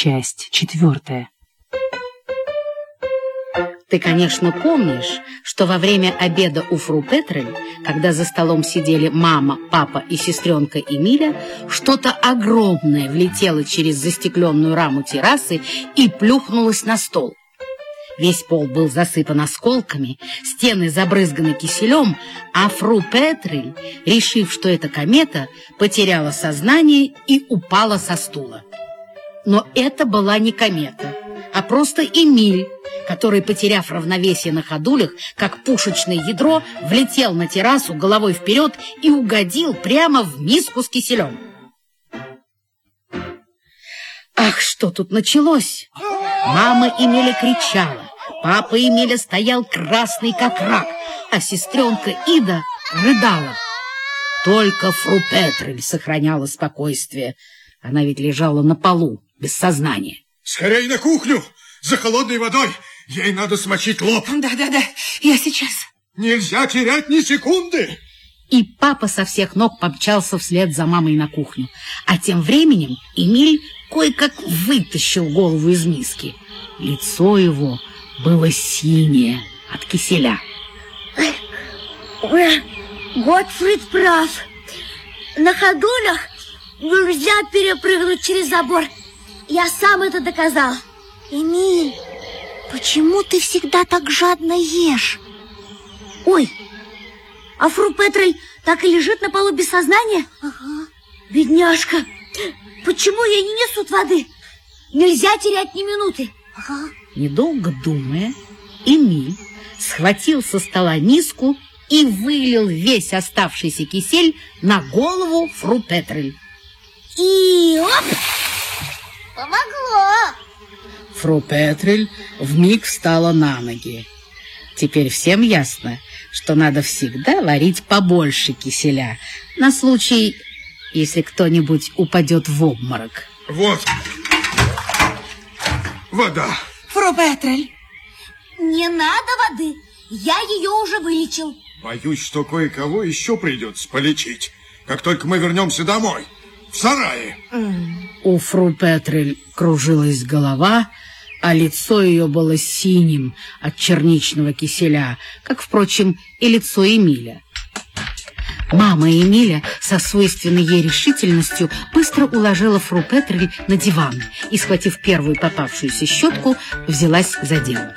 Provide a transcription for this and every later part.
Часть четвертая. Ты, конечно, помнишь, что во время обеда у Фру Петрель, когда за столом сидели мама, папа и сестренка Эмиля, что-то огромное влетело через застекленную раму террасы и плюхнулось на стол. Весь пол был засыпан осколками, стены забрызганы киселем, а Фру Петрель, решив, что это комета, потеряла сознание и упала со стула. Но это была не комета, а просто Эмиль, который, потеряв равновесие на ходулях, как пушечное ядро, влетел на террасу головой вперед и угодил прямо в миску с киселем. Ах, что тут началось! Мама Эмиля кричала, папа Эмиля стоял красный, как рак, а сестренка Ида рыдала. Только Фру Петрель сохраняла спокойствие. Она ведь лежала на полу, без сознания. Скорей на кухню! За холодной водой! Ей надо смочить лоб. Да-да-да, я сейчас. Нельзя терять ни секунды. И папа со всех ног помчался вслед за мамой на кухню. А тем временем Эмиль кое-как вытащил голову из миски. Лицо его было синее от киселя. Готфрид прав. На ходулях нельзя перепрыгнуть через забор. Я сам это доказал. Эмиль, почему ты всегда так жадно ешь? Ой, а Фру Петрель так и лежит на полу без сознания? Ага. Бедняжка, почему ей не несут воды? Нельзя терять ни минуты. Ага. Недолго думая, Эмиль схватил со стола миску и вылил весь оставшийся кисель на голову Фру Петрель. И оп! Помогло. Фру Петрель вмиг встала на ноги. Теперь всем ясно, что надо всегда варить побольше киселя, на случай, если кто-нибудь упадет в обморок. Вот. Вода. Фру Петрель. Не надо воды, я ее уже вылечил. Боюсь, что кое-кого еще придется полечить, как только мы вернемся домой, в сарае. У Фру Петрель кружилась голова, а лицо ее было синим от черничного киселя, как, впрочем, и лицо Эмиля. Мама Эмиля со свойственной ей решительностью быстро уложила Фру Петрель на диван и, схватив первую попавшуюся щетку, взялась за дело.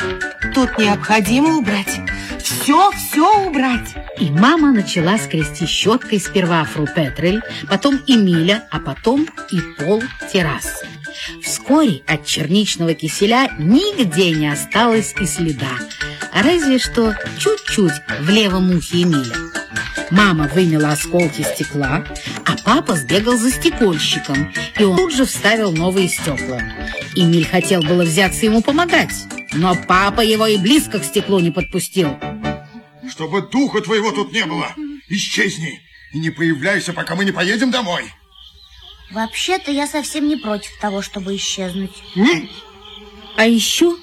Тут необходимо убрать. Все, все убрать. И мама начала скрести щеткой сперва Фру Петрель, потом Эмиля, а потом и пол террасы. Вскоре от черничного киселя нигде не осталось и следа, разве что чуть-чуть в левом ухе Эмиля. Мама вымела осколки стекла, а папа сбегал за стекольщиком, и он тут же вставил новые стекла. Эмиль хотел было взяться ему помогать, но папа его и близко к стеклу не подпустил. Чтобы духа твоего тут не было, исчезни и не появляйся, пока мы не поедем домой. Вообще-то я совсем не против того, чтобы исчезнуть. А еще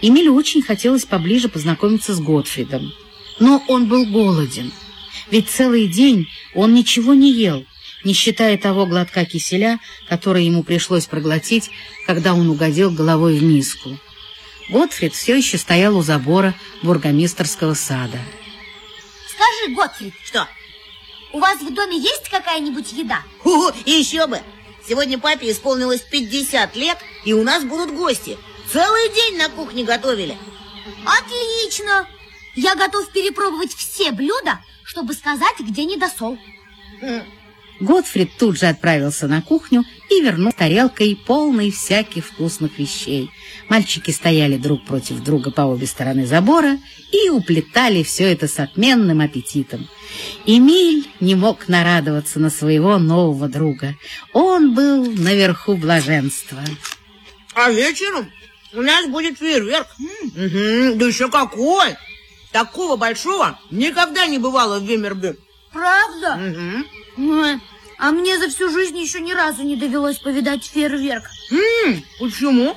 Эмилю очень хотелось поближе познакомиться с Готфридом. Но он был голоден, ведь целый день он ничего не ел, не считая того глотка киселя, который ему пришлось проглотить, когда он угодил головой в миску. Готфрид все еще стоял у забора бургомистерского сада. Скажи, Готфрид, Что? у вас в доме есть какая-нибудь еда? Ху, еще бы. Сегодня папе исполнилось 50 лет, и у нас будут гости. Целый день на кухне готовили. Отлично! Я готов перепробовать все блюда, чтобы сказать, где недосол. Готфрид тут же отправился на кухню и вернул с тарелкой полной всяких вкусных вещей. Мальчики стояли друг против друга по обе стороны забора и уплетали все это с отменным аппетитом. Эмиль не мог нарадоваться на своего нового друга. Он был наверху блаженства. А вечером у нас будет фейерверк. Мгм, да еще какой! Такого большого никогда не бывало в Вимербе. Правда? Ой, А мне за всю жизнь еще ни разу не довелось повидать фейерверк. М, Почему?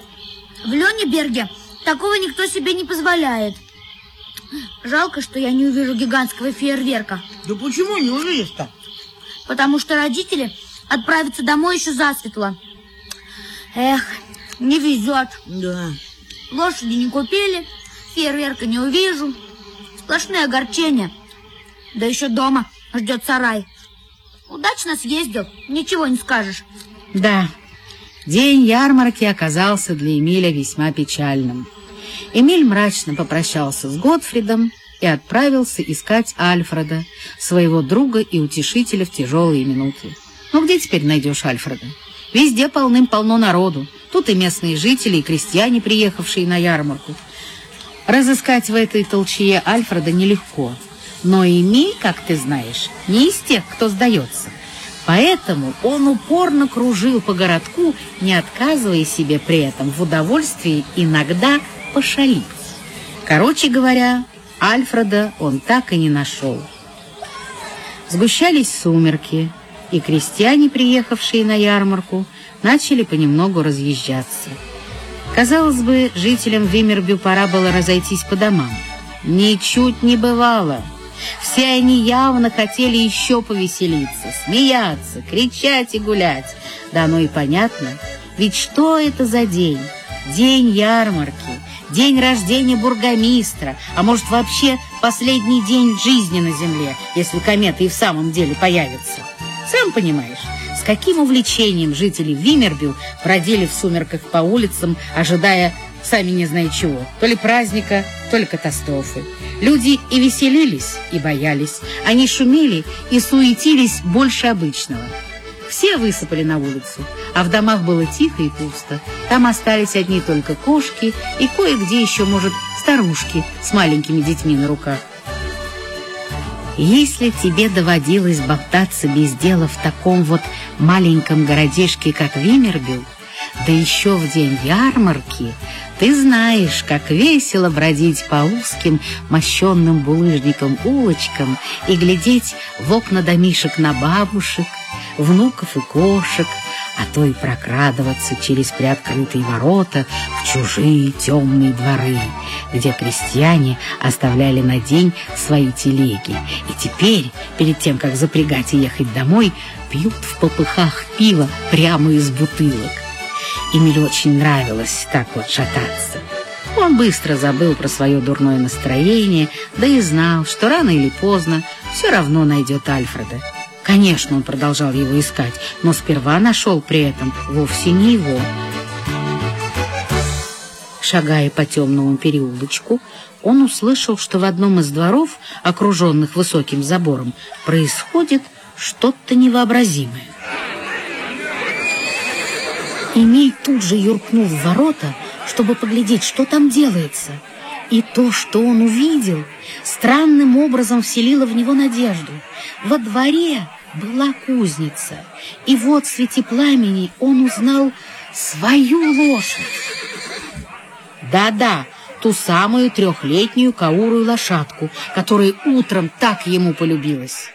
В Лёнеберге такого никто себе не позволяет. Жалко, что я не увижу гигантского фейерверка, Да почему не увидишь-то? потому что родители отправятся домой еще засветло. Эх, Не везет. Да. Лошади не купили, фейерверка не увижу. Сплошные огорчения. Да еще дома ждет сарай. Удачно съездил, ничего не скажешь. Да, день ярмарки оказался для Эмиля весьма печальным. Эмиль мрачно попрощался с Готфридом и отправился искать Альфреда, своего друга и утешителя в тяжелые минуты. Ну где теперь найдешь Альфреда? Везде полным-полно народу. Тут и местные жители, и крестьяне, приехавшие на ярмарку. Разыскать в этой толчье Альфреда нелегко. Но Эмиль, как ты знаешь, не из тех, кто сдается. Поэтому он упорно кружил по городку, не отказывая себе при этом в удовольствии иногда пошалить. Короче говоря, Альфреда он так и не нашел. Сгущались сумерки, и крестьяне, приехавшие на ярмарку, начали понемногу разъезжаться. Казалось бы, жителям Вимербю пора было разойтись по домам. Ничуть не бывало. Все они явно хотели еще повеселиться, смеяться, кричать и гулять. Да оно и понятно. Ведь что это за день? День ярмарки, день рождения бургомистра, а может вообще последний день жизни на земле, если комета и в самом деле появится. Сам понимаешь, с каким увлечением жители Вимербю бродили в сумерках по улицам, ожидая сами не знаю чего, то ли праздника, то ли катастрофы. Люди и веселились, и боялись. Они шумели и суетились больше обычного. Все высыпали на улицу, а в домах было тихо и пусто. Там остались одни только кошки и кое-где еще, может, старушки с маленькими детьми на руках. Если тебе доводилось болтаться без дела в таком вот маленьком городишке, как Вимербю, да еще в день ярмарки, ты знаешь, как весело бродить по узким, мощенным булыжником улочкам и глядеть в окна домишек на бабушек, внуков и кошек, а то и прокрадываться через приоткрытые ворота в чужие темные дворы, где крестьяне оставляли на день свои телеги. И теперь, перед тем, как запрягать и ехать домой, пьют в попыхах пиво прямо из бутылок. Эмилю очень нравилось так вот шататься. Он быстро забыл про свое дурное настроение, да и знал, что рано или поздно все равно найдет Альфреда. Конечно, он продолжал его искать, но сперва нашел при этом вовсе не его. Шагая по темному переулочку, он услышал, что в одном из дворов, окруженных высоким забором, происходит что-то невообразимое. Эмиль тут же юркнул в ворота, чтобы поглядеть, что там делается. И то, что он увидел, странным образом вселило в него надежду. Во дворе была кузница, и вот в свете пламени он узнал свою лошадь. Да-да, ту самую трехлетнюю каурую лошадку, которая утром так ему полюбилась.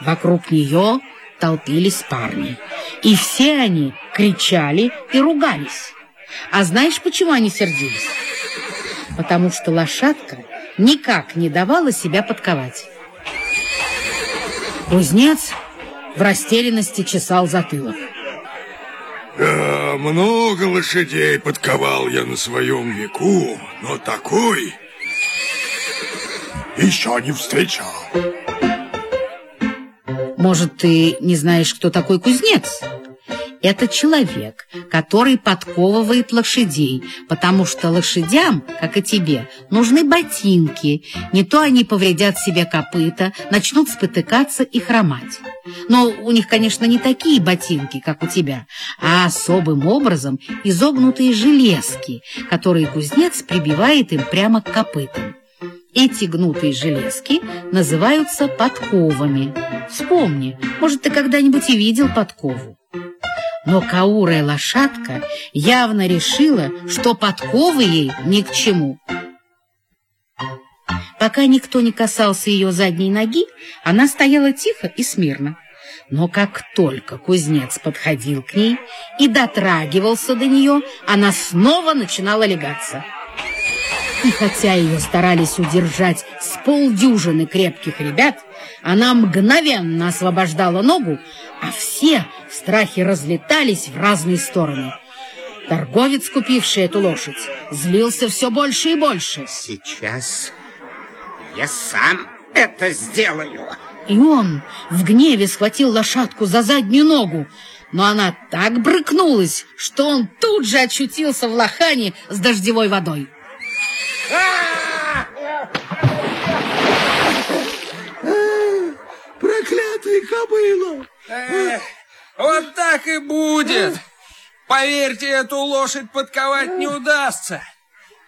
Вокруг нее толпились парни, и все они кричали и ругались. А знаешь, почему они сердились? Потому что лошадка никак не давала себя подковать. Кузнец в растерянности чесал затылок. Да, много лошадей подковал я на своем веку, но такой еще не встречал. Может, ты не знаешь, кто такой кузнец? Это человек, который подковывает лошадей, потому что лошадям, как и тебе, нужны ботинки. Не то они повредят себе копыта, начнут спотыкаться и хромать. Но у них, конечно, не такие ботинки, как у тебя, а особым образом изогнутые железки, которые кузнец прибивает им прямо к копытам. Эти гнутые железки называются подковами. Вспомни, может, ты когда-нибудь и видел подкову. Но каурая лошадка явно решила, что подковы ей ни к чему. Пока никто не касался ее задней ноги, она стояла тихо и смирно. Но как только кузнец подходил к ней и дотрагивался до нее, она снова начинала легаться. И хотя ее старались удержать с полдюжины крепких ребят, она мгновенно освобождала ногу, а все в страхе разлетались в разные стороны. Торговец, купивший эту лошадь, злился все больше и больше. Сейчас я сам это сделаю. И он в гневе схватил лошадку за заднюю ногу, но она так брыкнулась, что он тут же очутился в лохане с дождевой водой. Проклятый кобыла! Вот так и будет. Поверьте, эту лошадь подковать не удастся.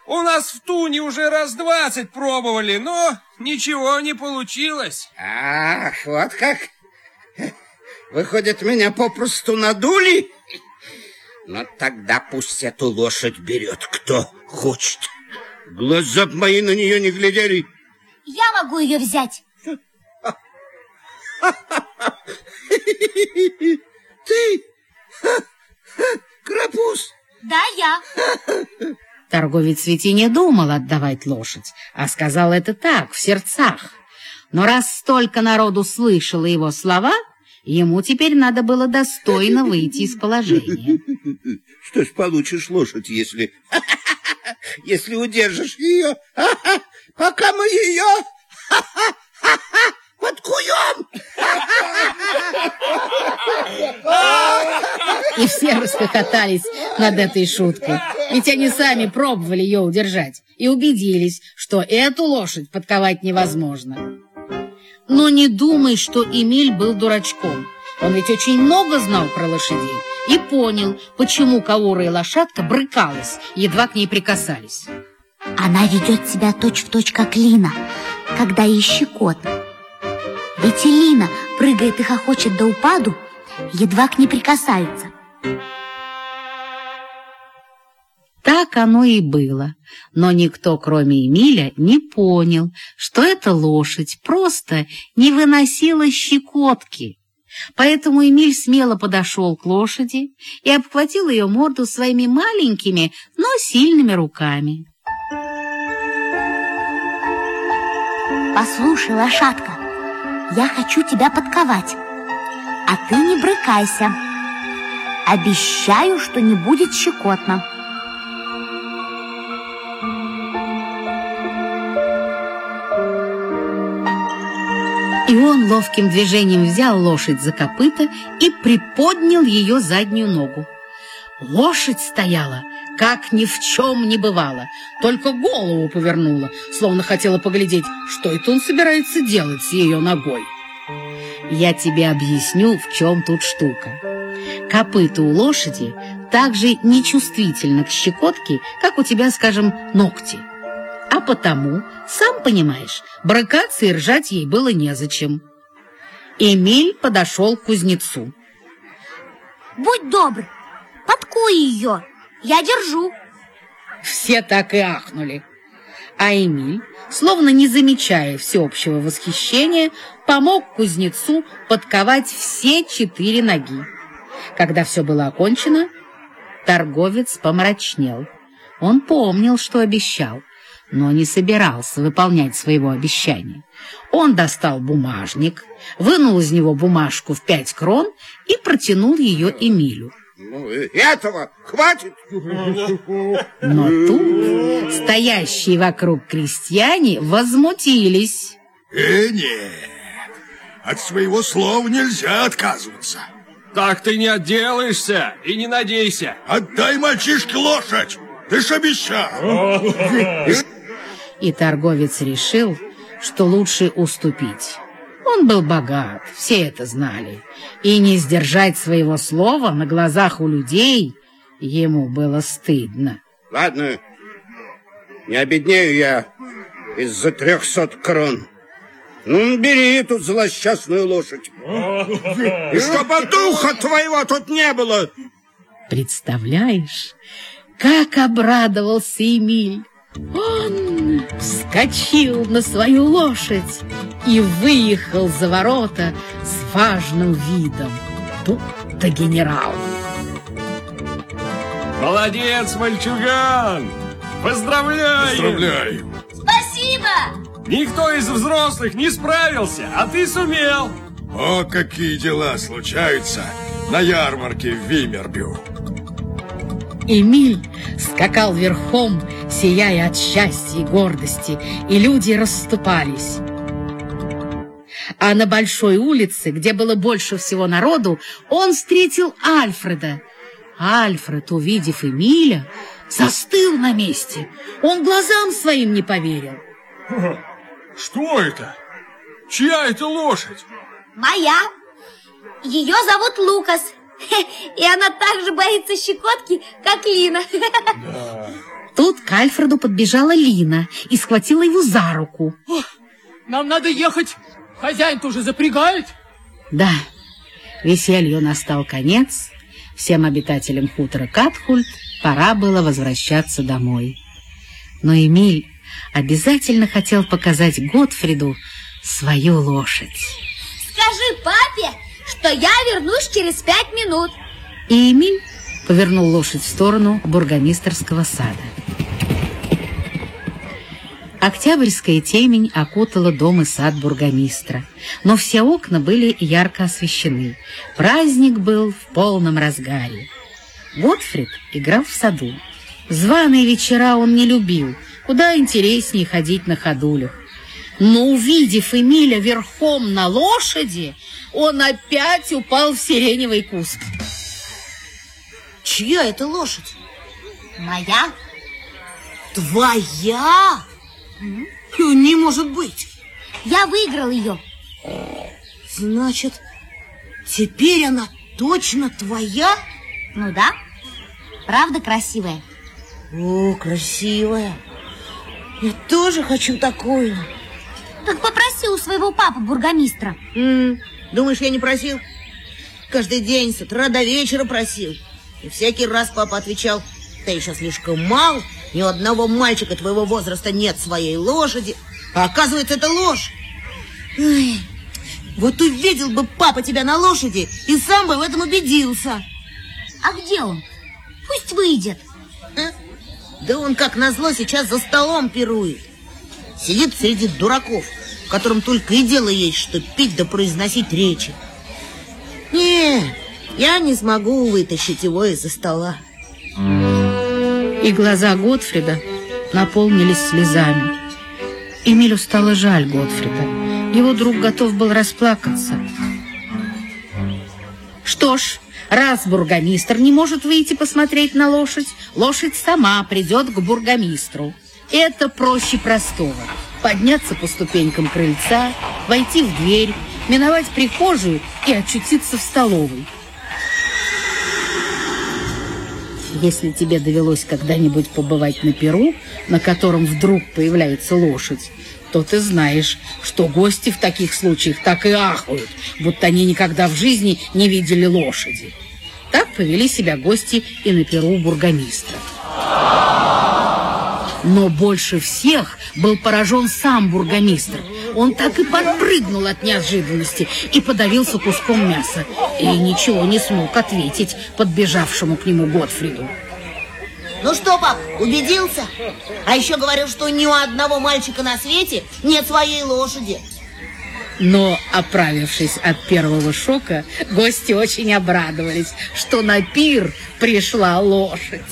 У нас в Туне уже раз двадцать пробовали, но ничего не получилось. Ах, вот как. Выходит, меня попросту надули? Но тогда пусть эту лошадь берет кто хочет. Глаза б мои на нее не глядели. Я могу ее взять. Ты, Крапус, Да, я. Торговец ведь и не думал отдавать лошадь, а сказал это так, в сердцах. Но раз столько народу слышало его слова, ему теперь надо было достойно выйти из положения. что ж получишь лошадь, если... если удержишь ее, пока мы ее подкуем. И все расхохотались над этой шуткой. Ведь они сами пробовали ее удержать и убедились, что эту лошадь подковать невозможно. Но не думай, что Эмиль был дурачком. Он ведь очень много знал про лошадей и понял, почему Каура и лошадка брыкалась, едва к ней прикасались. Она ведет себя точь-в-точь, как Лина, когда ей щекотно. Ведь и Лина прыгает и хохочет до упаду, едва к ней прикасаются. Так оно и было, но никто, кроме Эмиля, не понял, что эта лошадь просто не выносила щекотки. Поэтому Эмиль смело подошел к лошади и обхватил ее морду своими маленькими, но сильными руками. Послушай, лошадка, я хочу тебя подковать, а ты не брыкайся. Обещаю, что не будет щекотно. И он ловким движением взял лошадь за копыта и приподнял ее заднюю ногу. Лошадь стояла, как ни в чем не бывало, только голову повернула, словно хотела поглядеть, что это он собирается делать с ее ногой. Я тебе объясню, в чем тут штука. Копыта у лошади так же нечувствительно к щекотке, как у тебя, скажем, ногти. А потому, сам понимаешь, брыкаться и ржать ей было незачем. Эмиль подошел к кузнецу. Будь добр, подкуй ее, я держу. Все так и ахнули. А Эмиль, словно не замечая всеобщего восхищения, помог кузнецу подковать все четыре ноги. Когда все было окончено, торговец помрачнел. Он помнил, что обещал, но не собирался выполнять своего обещания. Он достал бумажник, вынул из него бумажку в пять крон и протянул ее Эмилю. Ну, этого хватит. Но тут стоящие вокруг крестьяне возмутились. Э, нет, от своего слова нельзя отказываться. Так ты не отделаешься и не надейся. Отдай мальчишке лошадь, ты ж обещал. И торговец решил, что лучше уступить. Он был богат, все это знали, и не сдержать своего слова на глазах у людей ему было стыдно. Ладно, не обеднею я из-за трехсот крон. Ну, бери эту злосчастную лошадь. И чтобы духа твоего тут не было. Представляешь, как обрадовался Эмиль. Он вскочил на свою лошадь и выехал за ворота с важным видом. Тут-то генерал. Молодец, мальчуган! Поздравляю! Поздравляю. Спасибо! Никто из взрослых не справился, а ты сумел. О, какие дела случаются на ярмарке в Вимербю. Эмиль скакал верхом, сияя от счастья и гордости, и люди расступались. А на большой улице, где было больше всего народу, он встретил Альфреда. Альфред, увидев Эмиля, застыл на месте. Он глазам своим не поверил. Что это? Чья это лошадь? Моя. Ее зовут Лукас. И она так же боится щекотки, как Лина. Тут к Альфреду подбежала Лина и схватила его за руку. Нам надо ехать. Хозяин тоже запрягает. Да, веселью настал конец. Всем обитателям хутора Катхульт пора было возвращаться домой. Но Эмиль обязательно хотел показать Готфриду свою лошадь. Скажи папе, что я вернусь через пять минут. И Эмиль повернул лошадь в сторону бургомистерского сада. Октябрьская темень окутала дом и сад бургомистра, но все окна были ярко освещены. Праздник был в полном разгаре. Готфрид играл в саду. Званые вечера он не любил, куда интереснее ходить на ходулях. Но увидев Эмиля верхом на лошади, он опять упал в сиреневый куст. Чья это лошадь? Моя? Твоя? Не может быть. Я выиграл ее. Значит, теперь она точно твоя? Ну да. Правда красивая? О, красивая. Я тоже хочу такую. Так попроси у своего папы бургомистра. М, Думаешь, я не просил? Каждый день с утра до вечера просил. И всякий раз папа отвечал, ты еще слишком мал, ни у одного мальчика твоего возраста нет своей лошади. А оказывается, это ложь. Ой, вот увидел бы папа тебя на лошади и сам бы в этом убедился. А где он? Пусть выйдет. А? Да он, как назло, сейчас за столом пирует. Сидит среди дураков, которым только и дело есть, что пить да произносить речи. Не, я не смогу вытащить его из-за стола. И глаза Готфрида наполнились слезами. Эмилю стало жаль Готфрида. Его друг готов был расплакаться. Что ж, раз бургомистр не может выйти посмотреть на лошадь, лошадь сама придет к бургомистру. Это проще простого. Подняться по ступенькам крыльца, войти в дверь, миновать прихожую и очутиться в столовой. Если тебе довелось когда-нибудь побывать на Перу, на котором вдруг появляется лошадь, то ты знаешь, что гости в таких случаях так и ахают, будто они никогда в жизни не видели лошади. Так повели себя гости и на Перу бургомистра. Но больше всех был поражен сам бургомистр. Он так и подпрыгнул от неожиданности и подавился куском мяса. И ничего не смог ответить подбежавшему к нему Готфриду. Ну что, пап, убедился? А еще говорил, что ни у одного мальчика на свете нет своей лошади. Но, оправившись от первого шока, гости очень обрадовались, что на пир пришла лошадь.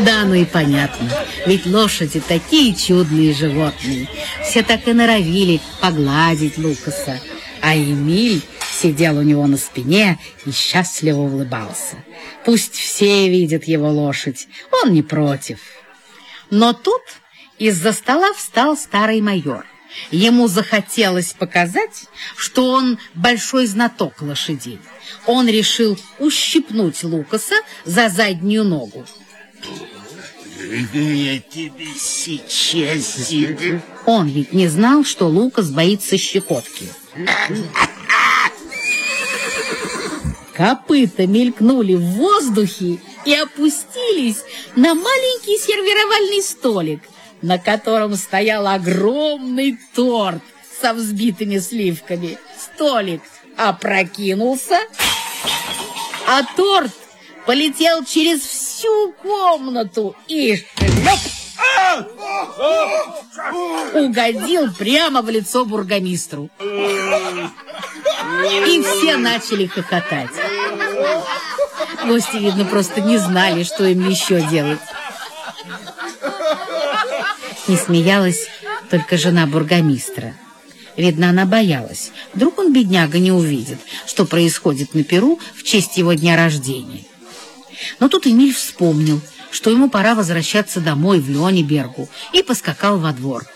Да, ну и понятно, ведь лошади такие чудные животные. Все так и норовили погладить Лукаса. А Эмиль сидел у него на спине и счастливо улыбался. Пусть все видят его лошадь, он не против. Но тут из-за стола встал старый майор. Ему захотелось показать, что он большой знаток лошадей. Он решил ущипнуть Лукаса за заднюю ногу. Я тебе сейчас... Он ведь не знал, что Лукас боится щекотки. Копыта мелькнули в воздухе и опустились на маленький сервировальный столик, на котором стоял огромный торт со взбитыми сливками. Столик опрокинулся, а торт полетел через всю комнату и угодил прямо в лицо бургомистру. И все начали хохотать. Гости, видно, просто не знали, что им еще делать. Не смеялась только жена бургомистра. Видно, она боялась. Вдруг он, бедняга, не увидит, что происходит на Перу в честь его дня рождения. Но тут Эмиль вспомнил, что ему пора возвращаться домой в Леонибергу, и поскакал во двор.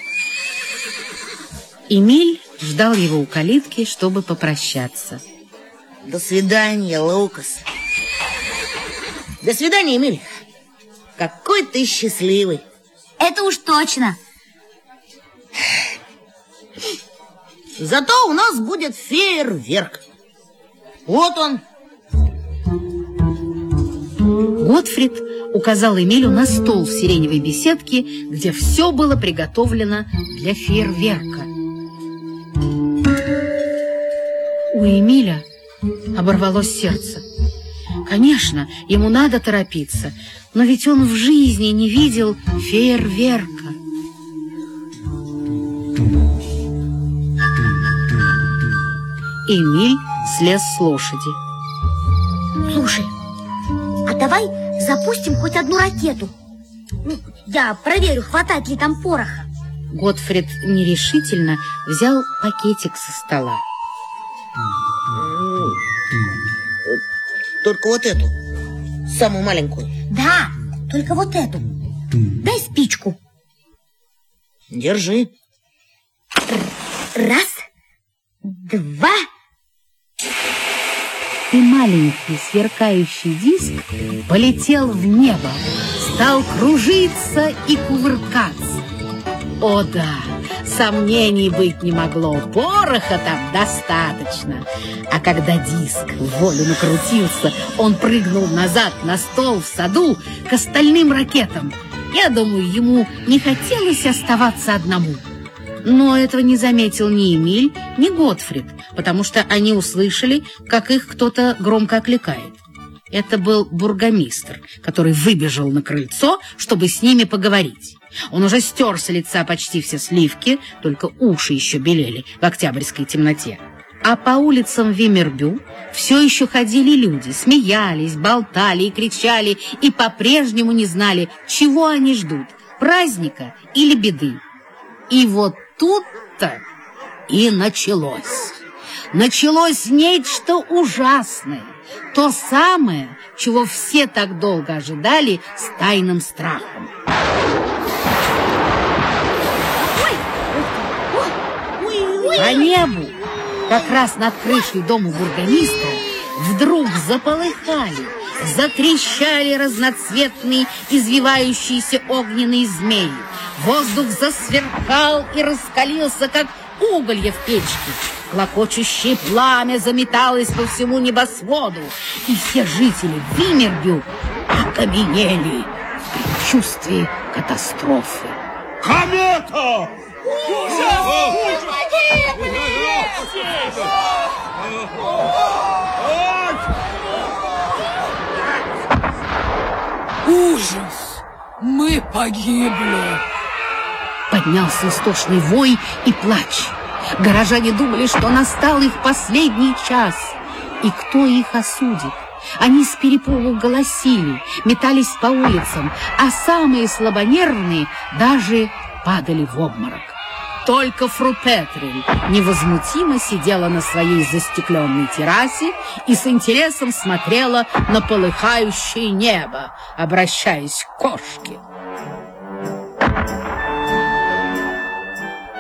Эмиль ждал его у калитки, чтобы попрощаться. До свидания, Лукас. До свидания, Эмиль. Какой ты счастливый. Это уж точно. Зато у нас будет фейерверк. Вот он. Готфрид указал Эмилю на стол в сиреневой беседке, где все было приготовлено для фейерверка. У Эмиля оборвалось сердце. Конечно, ему надо торопиться, но ведь он в жизни не видел фейерверка. Эмиль слез с лошади. Слушай, а давай запустим хоть одну ракету. Ну, я проверю, хватает ли там пороха. Готфрид нерешительно взял пакетик со стола. Только вот эту, самую маленькую. Да, только вот эту. Дай спичку. Держи. Раз, два. И маленький сверкающий диск полетел в небо, стал кружиться и кувыркаться. О да, сомнений быть не могло, пороха там достаточно. А когда диск в волю накрутился, он прыгнул назад на стол в саду к остальным ракетам. Я думаю, ему не хотелось оставаться одному. Но этого не заметил ни Эмиль, ни Готфрид, потому что они услышали, как их кто-то громко окликает. Это был бургомистр, который выбежал на крыльцо, чтобы с ними поговорить. Он уже стер с лица почти все сливки, только уши еще белели в октябрьской темноте. А по улицам Вимербю все еще ходили люди, смеялись, болтали и кричали, и по-прежнему не знали, чего они ждут – праздника или беды. И вот тут-то и началось. Началось нечто ужасное, то самое, чего все так долго ожидали с тайным страхом. По небу, как раз над крышей дома бургомистра, вдруг заполыхали, затрещали разноцветные извивающиеся огненные змеи. Воздух засверкал и раскалился, как уголья в печке. Клокочущее пламя заметалось по всему небосводу, и все жители Вимербю окаменели в предчувствии катастрофы. Комета! Ужас! Мы погибли! Поднялся истошный вой и плач. Горожане думали, что настал их последний час. И кто их осудит? Они с перепугу голосили, метались по улицам, а самые слабонервные даже падали в обморок. Только фру Петрель невозмутимо сидела на своей застекленной террасе и с интересом смотрела на полыхающее небо, обращаясь к кошке.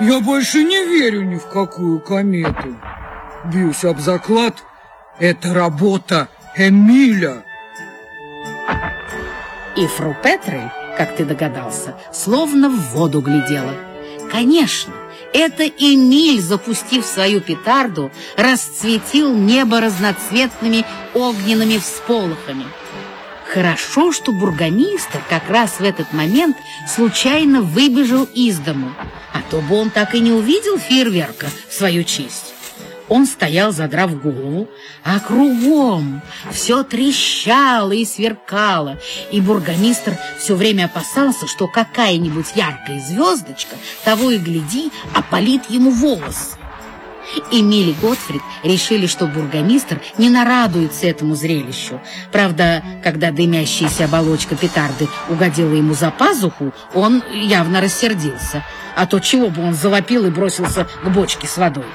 Я больше не верю ни в какую комету. Бьюсь об заклад, это работа Эмиля. И фру Петрель, как ты догадался, словно в воду глядела. Конечно, это Эмиль, запустив свою петарду, расцветил небо разноцветными огненными всполохами. Хорошо, что бургомистр как раз в этот момент случайно выбежал из дому, а то бы он так и не увидел фейерверка в свою честь. Он стоял, задрав голову, а кругом все трещало и сверкало, и бургомистр все время опасался, что какая-нибудь яркая звездочка, того и гляди, опалит ему волосы. Эмиль и Готфрид решили, что бургомистр не нарадуется этому зрелищу. Правда, когда дымящаяся оболочка петарды угодила ему за пазуху, он явно рассердился. А то чего бы он завопил и бросился к бочке с водой?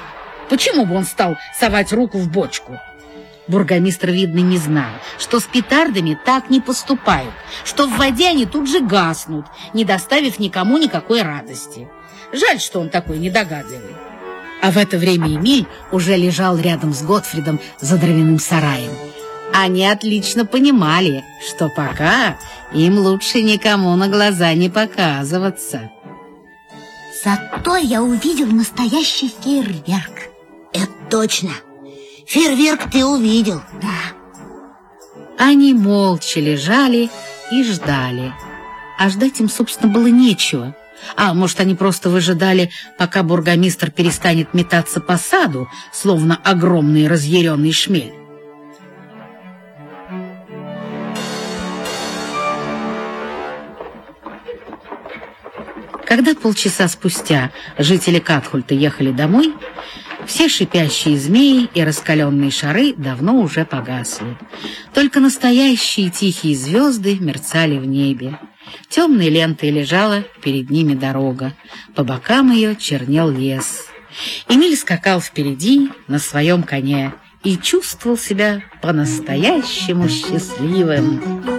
Почему бы он стал совать руку в бочку? Бургомистр, видно, не знал, что с петардами так не поступают, что в воде они тут же гаснут, не доставив никому никакой радости. Жаль, что он такой недогадливый. А в это время Эмиль уже лежал рядом с Готфридом за дровяным сараем. Они отлично понимали, что пока им лучше никому на глаза не показываться. Зато я увидел настоящий фейерверк. Это точно. Фейерверк ты увидел. Да. Они молча лежали и ждали. А ждать им, собственно, было нечего. А может, они просто выжидали, пока бургомистр перестанет метаться по саду, словно огромный разъяренный шмель. Когда полчаса спустя жители Катхульта ехали домой, все шипящие змеи и раскаленные шары давно уже погасли. Только настоящие тихие звезды мерцали в небе. Темной лентой лежала перед ними дорога. По бокам ее чернел лес. Эмиль скакал впереди на своем коне и чувствовал себя по-настоящему счастливым.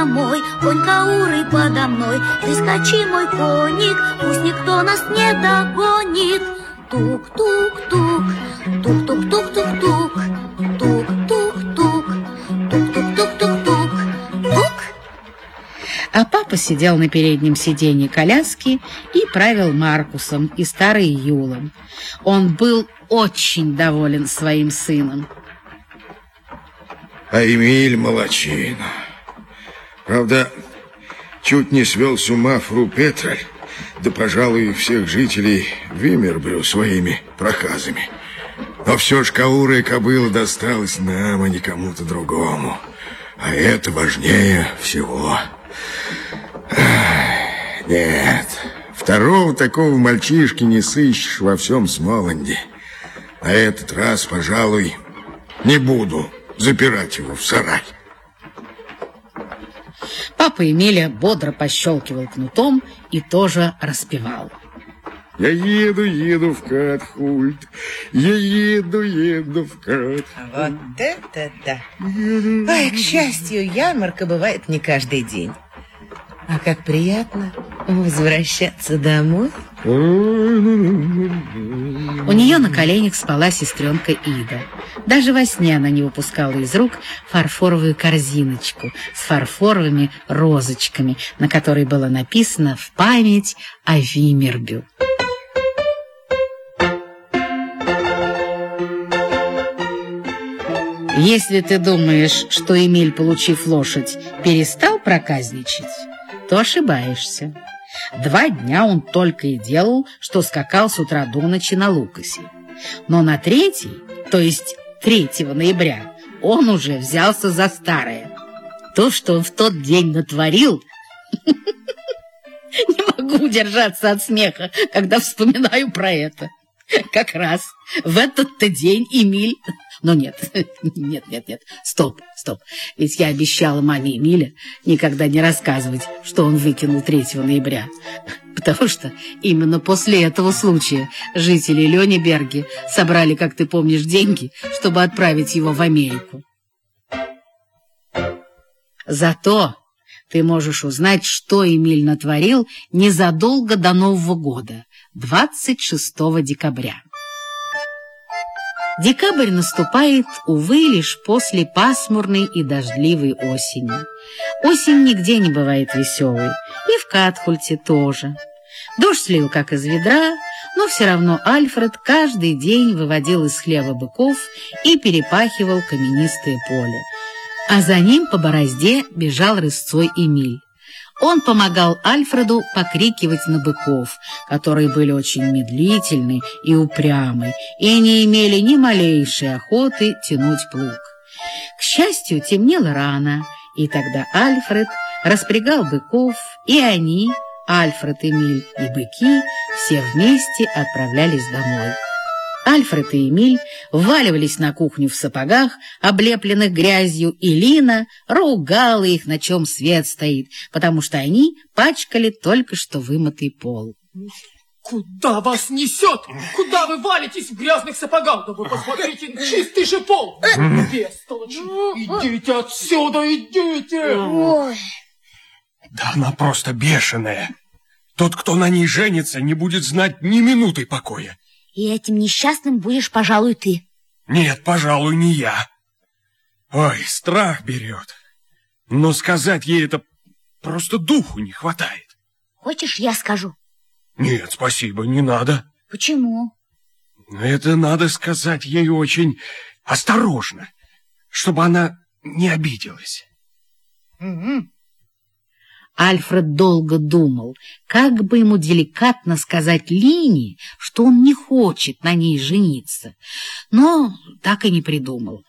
Домой, конь каурый подо мной. Ты скачи, мой коник, пусть никто нас не догонит. Тук-тук-тук, тук-тук-тук-тук-тук, тук-тук-тук, тук-тук-тук-тук-тук. Тук! А папа сидел на переднем сиденье коляски и правил Маркусом и старой Юлом. Он был очень доволен своим сыном. А Эмиль молочина. Правда, чуть не свел с ума фру Петраль, да, пожалуй, всех жителей Вимербрю своими проказами. Но все ж Каура и кобыла досталась нам, а не кому-то другому. А это важнее всего. Нет, второго такого мальчишки не сыщешь во всем Смоланде. На этот раз, пожалуй, не буду запирать его в сарай. Папа Эмиля бодро пощелкивал кнутом и тоже распевал. Я еду, еду в Катхульт, я еду, еду в Катхульт. Вот это да! Ой, к счастью, ярмарка бывает не каждый день. А как приятно возвращаться домой. У нее на коленях спала сестренка Ида. Даже во сне она не выпускала из рук фарфоровую корзиночку с фарфоровыми розочками, на которой было написано «В память о Вимербю». Если ты думаешь, что Эмиль, получив лошадь, перестал проказничать, то ошибаешься. Два дня он только и делал, что скакал с утра до ночи на Лукасе. Но на третий, то есть 3 ноября, он уже взялся за старое. То, что он в тот день натворил... Не могу удержаться от смеха, когда вспоминаю про это. Как раз в этот-то день Эмиль... Но нет, нет, нет, нет, стоп, стоп. Ведь я обещала маме Эмиля никогда не рассказывать, что он выкинул 3 ноября. Потому что именно после этого случая жители Лёнеберги собрали, как ты помнишь, деньги, чтобы отправить его в Америку. Зато ты можешь узнать, что Эмиль натворил незадолго до Нового года, 26 декабря. Декабрь наступает, увы, лишь после пасмурной и дождливой осени. Осень нигде не бывает веселой, и в Катхульте тоже. Дождь слил как из ведра, но все равно Альфред каждый день выводил из хлева быков и перепахивал каменистое поле. А за ним по борозде бежал рысцой Эмиль. Он помогал Альфреду покрикивать на быков, которые были очень медлительны и упрямы, и не имели ни малейшей охоты тянуть плуг. К счастью, темнело рано, и тогда Альфред распрягал быков, и они, Альфред, Эмиль и быки, все вместе отправлялись домой. Альфред и Эмиль вваливались на кухню в сапогах, облепленных грязью, и Лина ругала их, на чем свет стоит, потому что они пачкали только что вымытый пол. Куда вас несет? Куда вы валитесь в грязных сапогах? Да вы посмотрите, чистый же пол! Бестолочи! Идите отсюда, идите! Ой, Да она просто бешеная. Тот, кто на ней женится, не будет знать ни минуты покоя. И этим несчастным будешь, пожалуй, ты. Нет, пожалуй, не я. Ой, страх берет. Но сказать ей это просто духу не хватает. Хочешь, я скажу? Нет, спасибо, не надо. Почему? Это надо сказать ей очень осторожно, чтобы она не обиделась. Альфред долго думал, как бы ему деликатно сказать Лине, что он не хочет на ней жениться, но так и не придумал.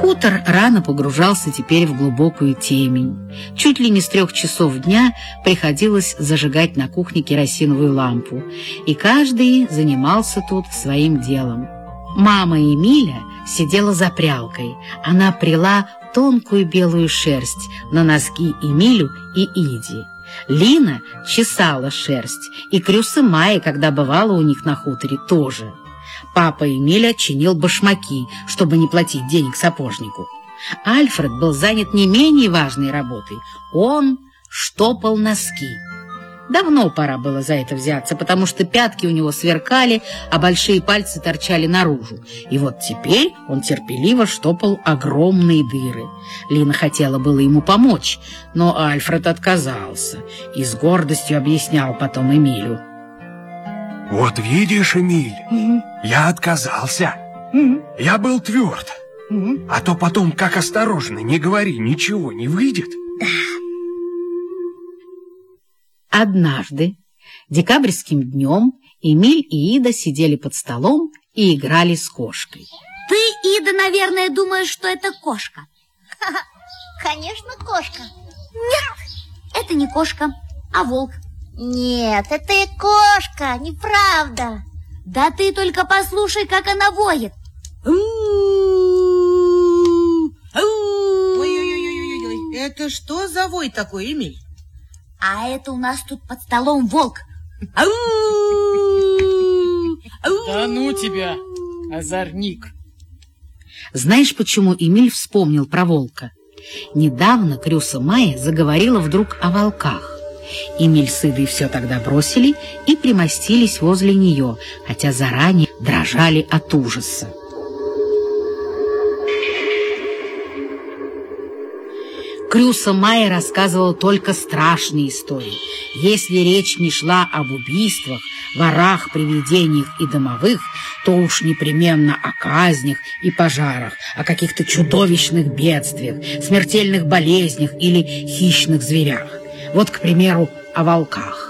Хутор рано погружался теперь в глубокую темень. Чуть ли не с трех часов дня приходилось зажигать на кухне керосиновую лампу, и каждый занимался тут своим делом. Мама Эмиля сидела за прялкой. Она прила тонкую белую шерсть на носки Эмилю и Иди. Лина чесала шерсть, и Крюса Майя, когда бывала у них на хуторе, тоже. Папа Эмиля чинил башмаки, чтобы не платить денег сапожнику. Альфред был занят не менее важной работой. Он штопал носки. Давно пора было за это взяться, потому что пятки у него сверкали, а большие пальцы торчали наружу. И вот теперь он терпеливо штопал огромные дыры. Лина хотела было ему помочь, но Альфред отказался и с гордостью объяснял потом Эмилю. Вот видишь, Эмиль, я отказался. Я был тверд. А то потом, как осторожно, не говори, ничего не выйдет. Однажды, декабрьским днем, Эмиль и Ида сидели под столом и играли с кошкой. Ты, Ида, наверное, думаешь, что это кошка. Конечно, кошка. Нет, это не кошка, а волк. Нет, это и кошка, неправда. Да ты только послушай, как она воет. Ой-ой-ой-ой-ой, это что за вой такой, Эмиль? А это у нас тут под столом волк. Да ну тебя, озорник. Знаешь, почему Эмиль вспомнил про волка? Недавно Крюса Майя заговорила вдруг о волках. Эмиль с Идой все тогда бросили и примостились возле нее, хотя заранее дрожали от ужаса. Крюса Майя рассказывал только страшные истории. Если речь не шла об убийствах, ворах, привидениях и домовых, то уж непременно о казнях и пожарах, о каких-то чудовищных бедствиях, смертельных болезнях или хищных зверях. Вот, к примеру, о волках.